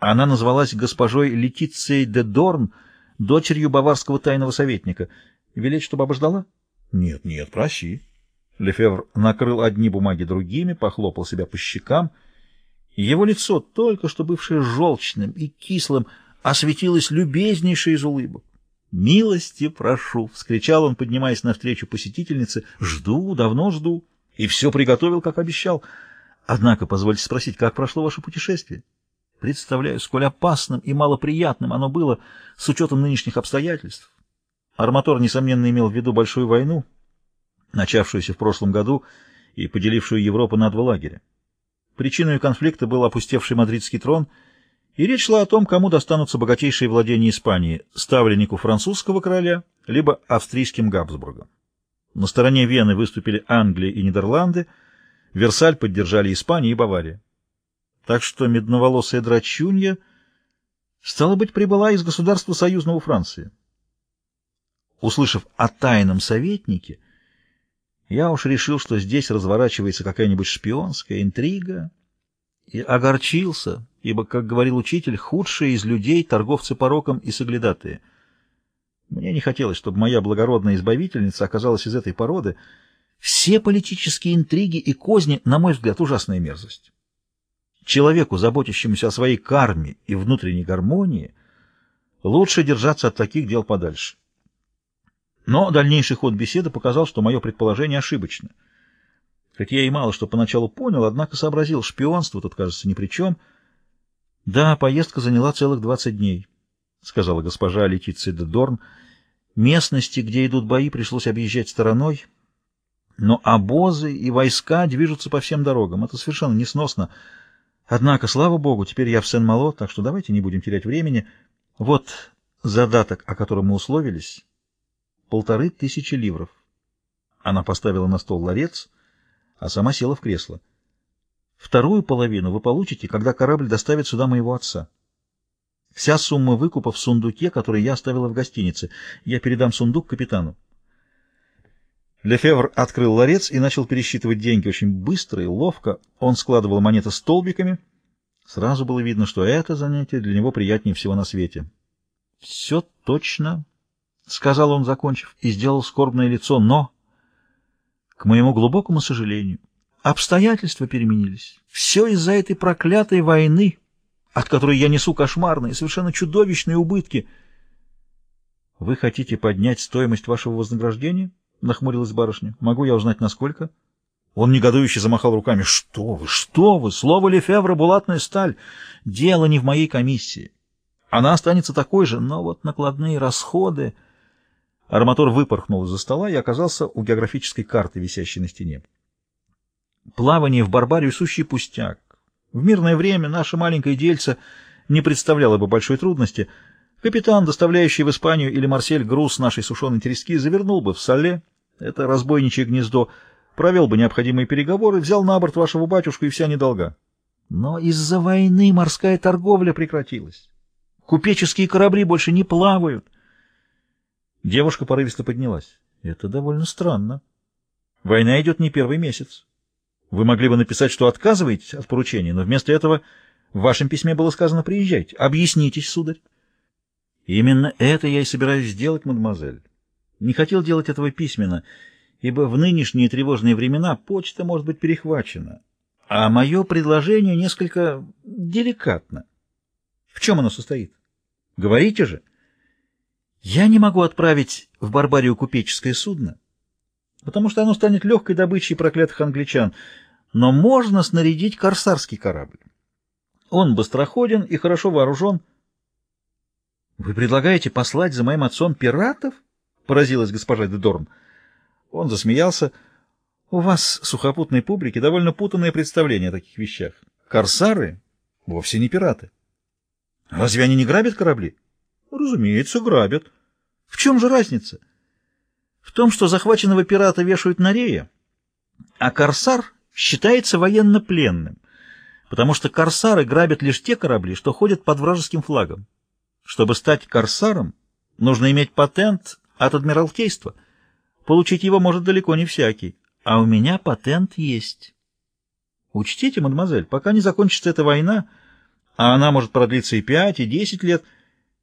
Она назвалась госпожой Летицией де Дорн, дочерью баварского тайного советника. Велеть, чтобы обождала? Нет, нет, проси. Лефевр накрыл одни бумаги другими, похлопал себя по щекам. Его лицо, только что бывшее желчным и кислым, осветилось любезнейшей из улыбок. «Милости прошу!» — вскричал он, поднимаясь навстречу посетительнице. «Жду, давно жду. И все приготовил, как обещал. Однако, позвольте спросить, как прошло ваше путешествие?» Представляю, сколь опасным и малоприятным оно было с учетом нынешних обстоятельств. Арматор, несомненно, имел в виду большую войну, начавшуюся в прошлом году и поделившую Европу на два лагеря. Причиной конфликта был опустевший мадридский трон, и речь шла о том, кому достанутся богатейшие владения Испании – ставленнику французского короля, либо австрийским Габсбургом. На стороне Вены выступили Англия и Нидерланды, Версаль поддержали Испания и Бавария. Так что медноволосая драчунья, стало быть, прибыла из государства союзного Франции. Услышав о тайном советнике, я уж решил, что здесь разворачивается какая-нибудь шпионская интрига, и огорчился, ибо, как говорил учитель, худшие из людей — торговцы пороком и соглядатые. Мне не хотелось, чтобы моя благородная избавительница оказалась из этой породы. Все политические интриги и козни, на мой взгляд, ужасная мерзость. Человеку, заботящемуся о своей карме и внутренней гармонии, лучше держаться от таких дел подальше. Но дальнейший ход беседы показал, что мое предположение ошибочно. Хоть я и мало что поначалу понял, однако сообразил, шпионство тут, кажется, ни при чем. Да, поездка заняла целых двадцать дней, — сказала госпожа Летиция де Дорн. Местности, где идут бои, пришлось объезжать стороной, но обозы и войска движутся по всем дорогам. Это совершенно несносно. Однако, слава богу, теперь я в Сен-Мало, так что давайте не будем терять времени. Вот задаток, о котором мы условились. Полторы тысячи ливров. Она поставила на стол ларец, а сама села в кресло. Вторую половину вы получите, когда корабль доставит сюда моего отца. Вся сумма выкупа в сундуке, который я оставила в гостинице. Я передам сундук капитану. Лефевр открыл ларец и начал пересчитывать деньги очень быстро и ловко. Он складывал монеты столбиками. Сразу было видно, что это занятие для него приятнее всего на свете. — Все точно, — сказал он, закончив, и сделал скорбное лицо, но, к моему глубокому сожалению, обстоятельства переменились. Все из-за этой проклятой войны, от которой я несу кошмарные, совершенно чудовищные убытки. — Вы хотите поднять стоимость вашего вознаграждения? —— нахмурилась барышня. — Могу я узнать, насколько? Он негодующе замахал руками. — Что вы, что вы! Слово Лефевра — булатная сталь. Дело не в моей комиссии. Она останется такой же, но вот накладные расходы... Арматор выпорхнул из-за стола и оказался у географической карты, висящей на стене. Плавание в Барбарию — сущий пустяк. В мирное время наше маленькое дельце не представляло бы большой трудности — Капитан, доставляющий в Испанию или Марсель груз нашей сушеной трески, завернул бы в соле, это разбойничье гнездо, провел бы необходимые переговоры, взял на борт вашего батюшку и вся недолга. Но из-за войны морская торговля прекратилась. Купеческие корабли больше не плавают. Девушка порывисто поднялась. Это довольно странно. Война идет не первый месяц. Вы могли бы написать, что отказываетесь от поручения, но вместо этого в вашем письме было сказано «приезжайте». Объяснитесь, сударь. Именно это я и собираюсь сделать, мадемуазель. Не хотел делать этого письменно, ибо в нынешние тревожные времена почта может быть перехвачена, а мое предложение несколько деликатно. В чем оно состоит? Говорите же. Я не могу отправить в Барбарию купеческое судно, потому что оно станет легкой добычей проклятых англичан, но можно снарядить корсарский корабль. Он быстроходен и хорошо вооружен, «Вы предлагаете послать за моим отцом пиратов?» — поразилась госпожа Дедорн. Он засмеялся. «У вас, сухопутной публики, довольно путанное представление о таких вещах. Корсары вовсе не пираты. Разве они не грабят корабли?» «Разумеется, грабят. В чем же разница?» «В том, что захваченного пирата вешают на рее, а корсар считается военнопленным, потому что корсары грабят лишь те корабли, что ходят под вражеским флагом. Чтобы стать корсаром, нужно иметь патент от Адмиралтейства. Получить его может далеко не всякий. А у меня патент есть. Учтите, мадемуазель, пока не закончится эта война, а она может продлиться и пять, и десять лет —